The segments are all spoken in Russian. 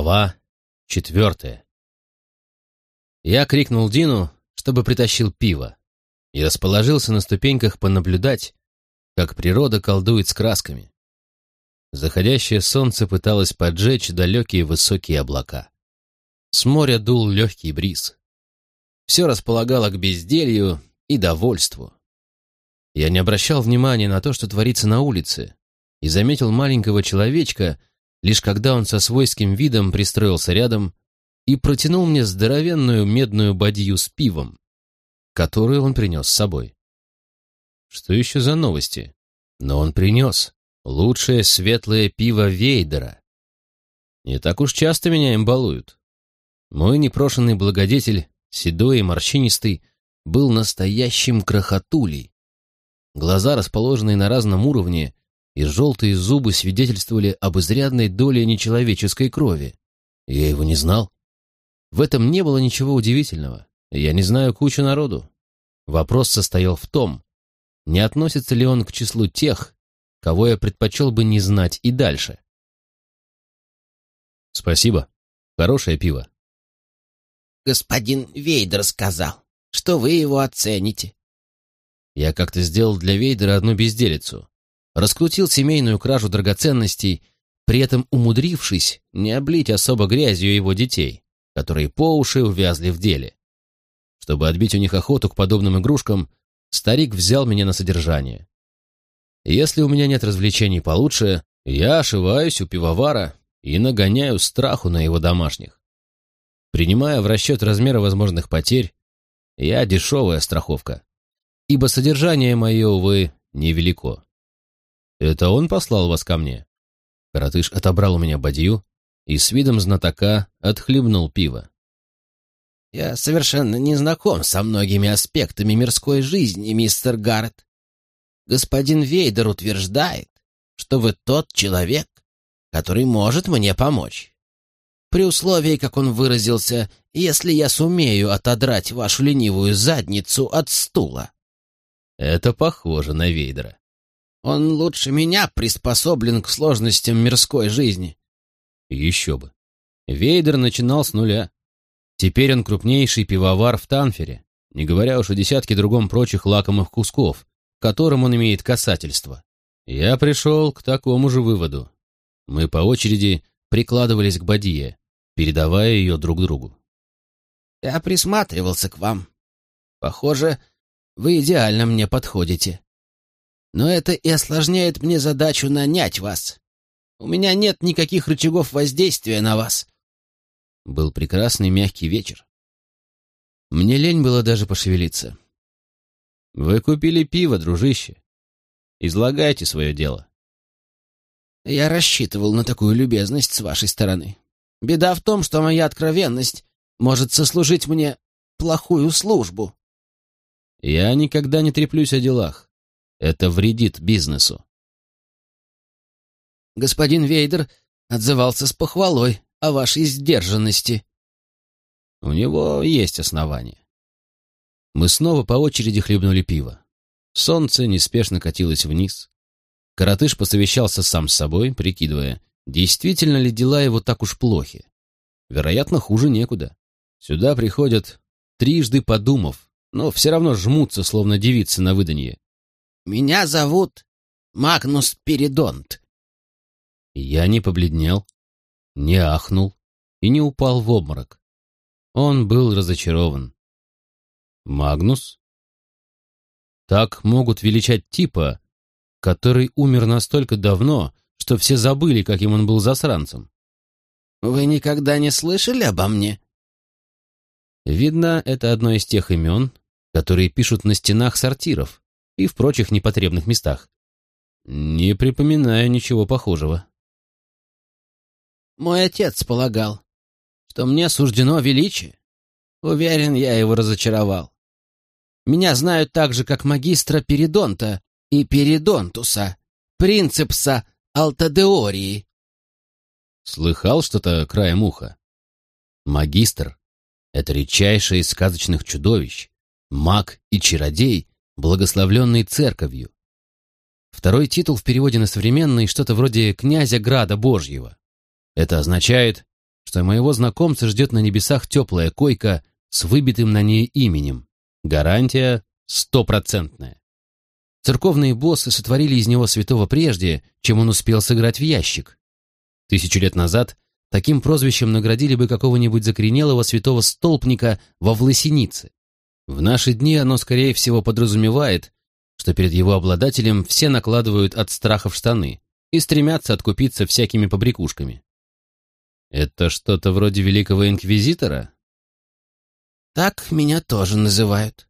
Глава четвертая. Я крикнул Дину, чтобы притащил пиво, и расположился на ступеньках понаблюдать, как природа колдует с красками. Заходящее солнце пыталось поджечь далекие высокие облака. С моря дул легкий бриз. Все располагало к безделью и довольству. Я не обращал внимания на то, что творится на улице, и заметил маленького человечка, лишь когда он со свойским видом пристроился рядом и протянул мне здоровенную медную бадью с пивом, которую он принес с собой. Что еще за новости? Но он принес лучшее светлое пиво Вейдера. Не так уж часто меня им балуют. Мой непрошенный благодетель, седой и морщинистый, был настоящим крохотулей. Глаза, расположенные на разном уровне, и желтые зубы свидетельствовали об изрядной доле нечеловеческой крови. Я его не знал. В этом не было ничего удивительного. Я не знаю кучу народу. Вопрос состоял в том, не относится ли он к числу тех, кого я предпочел бы не знать и дальше. Спасибо. Хорошее пиво. Господин Вейдер сказал, что вы его оцените. Я как-то сделал для Вейдера одну безделицу раскрутил семейную кражу драгоценностей, при этом умудрившись не облить особо грязью его детей, которые по уши увязли в деле. Чтобы отбить у них охоту к подобным игрушкам, старик взял меня на содержание. Если у меня нет развлечений получше, я ошиваюсь у пивовара и нагоняю страху на его домашних. Принимая в расчет размеры возможных потерь, я дешевая страховка, ибо содержание мое, увы, невелико. «Это он послал вас ко мне?» Коротыш отобрал у меня бадью и с видом знатока отхлебнул пиво. «Я совершенно не знаком со многими аспектами мирской жизни, мистер Гаррет. Господин Вейдер утверждает, что вы тот человек, который может мне помочь. При условии, как он выразился, если я сумею отодрать вашу ленивую задницу от стула». Это похоже на Вейдера. Он лучше меня приспособлен к сложностям мирской жизни. Еще бы. Вейдер начинал с нуля. Теперь он крупнейший пивовар в Танфере, не говоря уж о десятке другом прочих лакомых кусков, к которым он имеет касательство. Я пришел к такому же выводу. Мы по очереди прикладывались к Бадье, передавая ее друг другу. «Я присматривался к вам. Похоже, вы идеально мне подходите но это и осложняет мне задачу нанять вас. У меня нет никаких рычагов воздействия на вас». Был прекрасный мягкий вечер. Мне лень было даже пошевелиться. «Вы купили пиво, дружище. Излагайте свое дело». «Я рассчитывал на такую любезность с вашей стороны. Беда в том, что моя откровенность может сослужить мне плохую службу». «Я никогда не треплюсь о делах. Это вредит бизнесу. Господин Вейдер отзывался с похвалой о вашей сдержанности. У него есть основания. Мы снова по очереди хлебнули пиво. Солнце неспешно катилось вниз. Коротыш посовещался сам с собой, прикидывая, действительно ли дела его так уж плохи. Вероятно, хуже некуда. Сюда приходят, трижды подумав, но все равно жмутся, словно девицы на выданье. Меня зовут Магнус Передонт. Я не побледнел, не ахнул и не упал в обморок. Он был разочарован. Магнус? Так могут величать типа, который умер настолько давно, что все забыли, каким он был засранцем. Вы никогда не слышали обо мне? Видно, это одно из тех имен, которые пишут на стенах сортиров и в прочих непотребных местах. Не припоминаю ничего похожего. Мой отец полагал, что мне суждено величие. Уверен, я его разочаровал. Меня знают так же, как магистра Перидонта и Перидонтуса, принцепса Алтадеории. Слыхал что-то краем уха? Магистр — это редчайший из сказочных чудовищ, маг и чародей, благословленный церковью. Второй титул в переводе на современный что-то вроде «князя Града Божьего». Это означает, что моего знакомца ждет на небесах теплая койка с выбитым на ней именем. Гарантия стопроцентная. Церковные боссы сотворили из него святого прежде, чем он успел сыграть в ящик. Тысячу лет назад таким прозвищем наградили бы какого-нибудь закоренелого святого столпника во Власенице. В наши дни оно, скорее всего, подразумевает, что перед его обладателем все накладывают от страха в штаны и стремятся откупиться всякими побрякушками. Это что-то вроде великого инквизитора? Так меня тоже называют.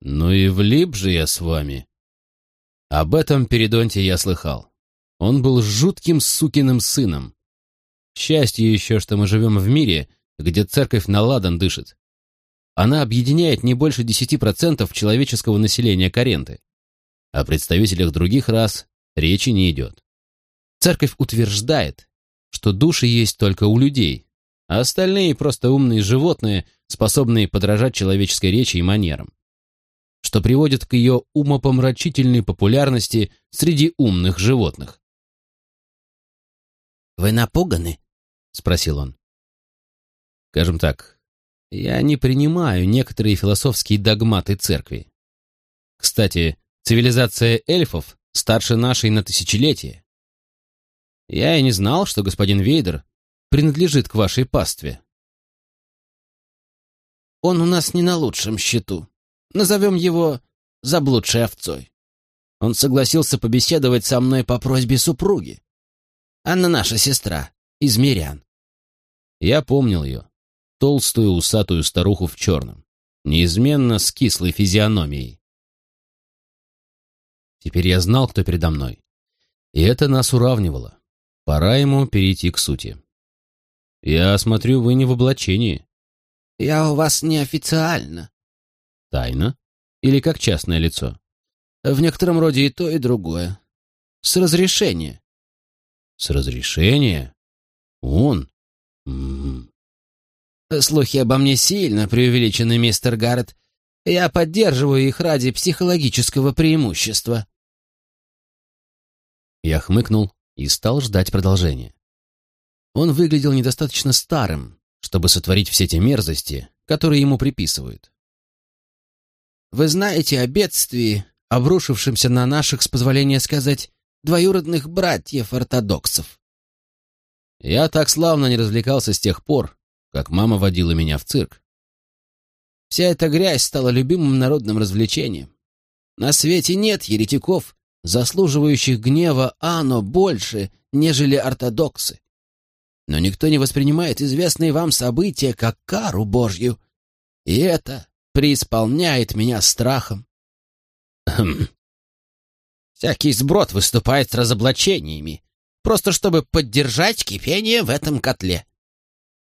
Ну и влип же я с вами. Об этом Передонте я слыхал. Он был жутким сукиным сыном. Счастье еще, что мы живем в мире, где церковь на ладан дышит. Она объединяет не больше 10% человеческого населения Каренты. О представителях других рас речи не идет. Церковь утверждает, что души есть только у людей, а остальные просто умные животные, способные подражать человеческой речи и манерам, что приводит к ее умопомрачительной популярности среди умных животных. «Вы напуганы?» — спросил он. «Скажем так, я не принимаю некоторые философские догматы церкви. Кстати, цивилизация эльфов старше нашей на тысячелетие. Я и не знал, что господин Вейдер принадлежит к вашей пастве. Он у нас не на лучшем счету. Назовем его заблудшей овцой. Он согласился побеседовать со мной по просьбе супруги. Анна наша сестра, из Мирян. Я помнил ее, толстую усатую старуху в черном, неизменно с кислой физиономией. Теперь я знал, кто передо мной. И это нас уравнивало. Пора ему перейти к сути. «Я смотрю, вы не в облачении». «Я у вас неофициально». «Тайна? Или как частное лицо?» «В некотором роде и то, и другое. С разрешения». «С разрешения? Он? М -м. «Слухи обо мне сильно преувеличены, мистер Гаррет. Я поддерживаю их ради психологического преимущества». Я хмыкнул и стал ждать продолжения. Он выглядел недостаточно старым, чтобы сотворить все те мерзости, которые ему приписывают. «Вы знаете о бедствии, обрушившемся на наших, с позволения сказать, двоюродных братьев-ортодоксов?» Я так славно не развлекался с тех пор, как мама водила меня в цирк. Вся эта грязь стала любимым народным развлечением. На свете нет еретиков, заслуживающих гнева Ано больше, нежели ортодоксы. Но никто не воспринимает известные вам события как кару Божью, и это преисполняет меня страхом. Хм. Всякий сброд выступает с разоблачениями, просто чтобы поддержать кипение в этом котле.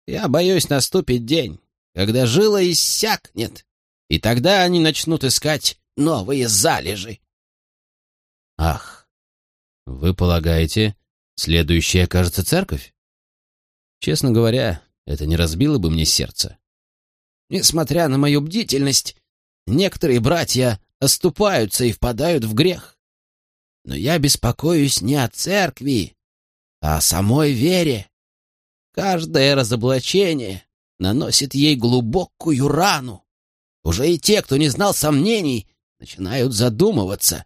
Я боюсь, наступит день, когда жила иссякнет, и тогда они начнут искать новые залежи. Ах, вы полагаете, следующая кажется церковь? Честно говоря, это не разбило бы мне сердце. Несмотря на мою бдительность, некоторые братья оступаются и впадают в грех. Но я беспокоюсь не о церкви, а о самой вере. Каждое разоблачение наносит ей глубокую рану. Уже и те, кто не знал сомнений, начинают задумываться,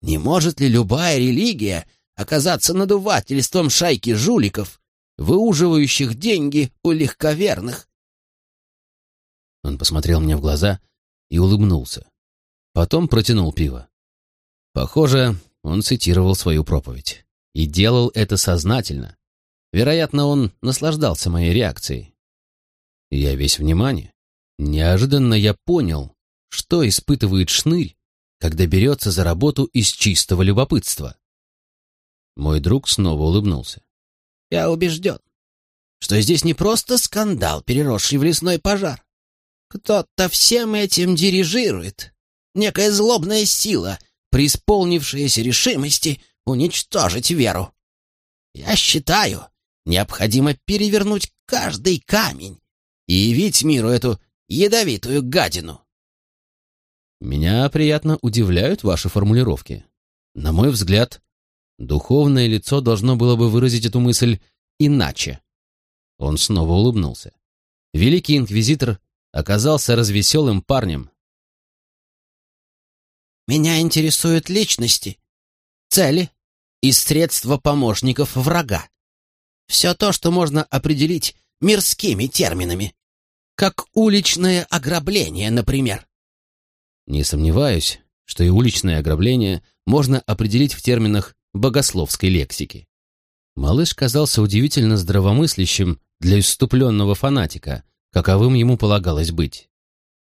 не может ли любая религия оказаться надувательством шайки жуликов, выуживающих деньги у легковерных? Он посмотрел мне в глаза и улыбнулся. Потом протянул пиво. Похоже, он цитировал свою проповедь. И делал это сознательно. Вероятно, он наслаждался моей реакцией. Я весь внимание. Неожиданно я понял, что испытывает шнырь, когда берется за работу из чистого любопытства. Мой друг снова улыбнулся. «Я убежден, что здесь не просто скандал, переросший в лесной пожар. Кто-то всем этим дирижирует. Некая злобная сила, преисполнившаяся решимости уничтожить веру. Я считаю, необходимо перевернуть каждый камень и явить миру эту ядовитую гадину. Меня приятно удивляют ваши формулировки. На мой взгляд, духовное лицо должно было бы выразить эту мысль иначе. Он снова улыбнулся. Великий инквизитор оказался развеселым парнем. «Меня интересуют личности, цели и средства помощников врага. Все то, что можно определить мирскими терминами, как уличное ограбление, например». Не сомневаюсь, что и уличное ограбление можно определить в терминах богословской лексики. Малыш казался удивительно здравомыслящим для исступленного фанатика, каковым ему полагалось быть.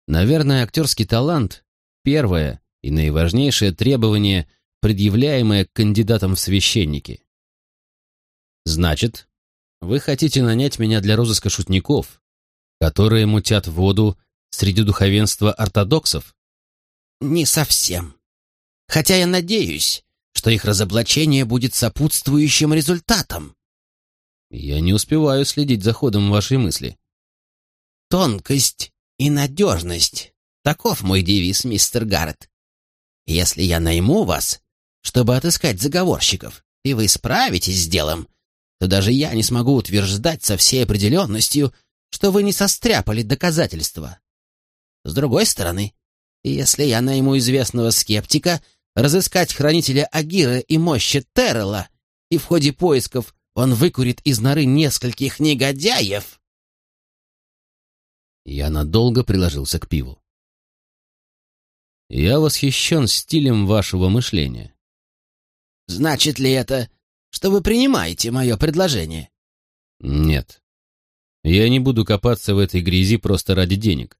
Наверное, актерский талант — первое и наиважнейшее требование, предъявляемое кандидатам в священники. Значит, вы хотите нанять меня для розыска шутников, которые мутят воду среди духовенства ортодоксов? Не совсем. Хотя я надеюсь, что их разоблачение будет сопутствующим результатом. Я не успеваю следить за ходом вашей мысли. Тонкость и надежность. Таков мой девиз, мистер Гаррет. Если я найму вас, чтобы отыскать заговорщиков, и вы справитесь с делом, то даже я не смогу утверждать со всей определенностью, что вы не состряпали доказательства. С другой стороны, если я найму известного скептика разыскать хранителя Агира и мощи Террела, и в ходе поисков он выкурит из норы нескольких негодяев, я надолго приложился к пиву. Я восхищен стилем вашего мышления. Значит ли это, что вы принимаете мое предложение? Нет. Я не буду копаться в этой грязи просто ради денег.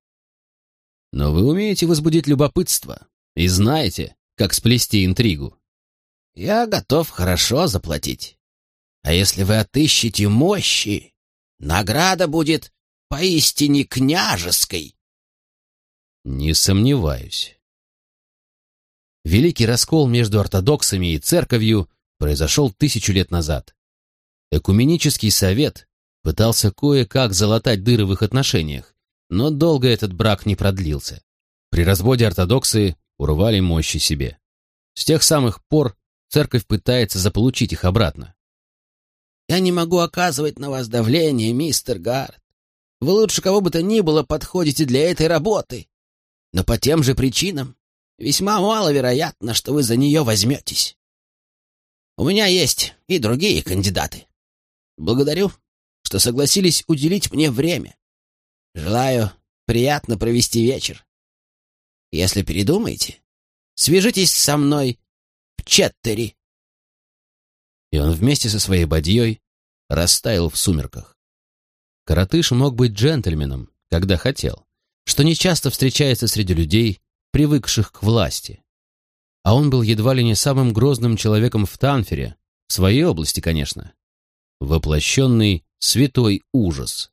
Но вы умеете возбудить любопытство и знаете, как сплести интригу. Я готов хорошо заплатить. А если вы отыщете мощи, награда будет поистине княжеской. Не сомневаюсь. Великий раскол между ортодоксами и церковью произошел тысячу лет назад. Экуменический совет пытался кое-как залатать дыры в их отношениях, но долго этот брак не продлился. При разводе ортодоксы урвали мощи себе. С тех самых пор церковь пытается заполучить их обратно. «Я не могу оказывать на вас давление, мистер Гард. Вы лучше кого бы то ни было подходите для этой работы. Но по тем же причинам весьма маловероятно, что вы за нее возьметесь. У меня есть и другие кандидаты. Благодарю, что согласились уделить мне время. Желаю приятно провести вечер. Если передумаете, свяжитесь со мной в Четтери. И он вместе со своей бадьей растаял в сумерках. Коротыш мог быть джентльменом, когда хотел, что нечасто встречается среди людей, привыкших к власти. А он был едва ли не самым грозным человеком в Танфере, в своей области, конечно. Воплощенный святой ужас.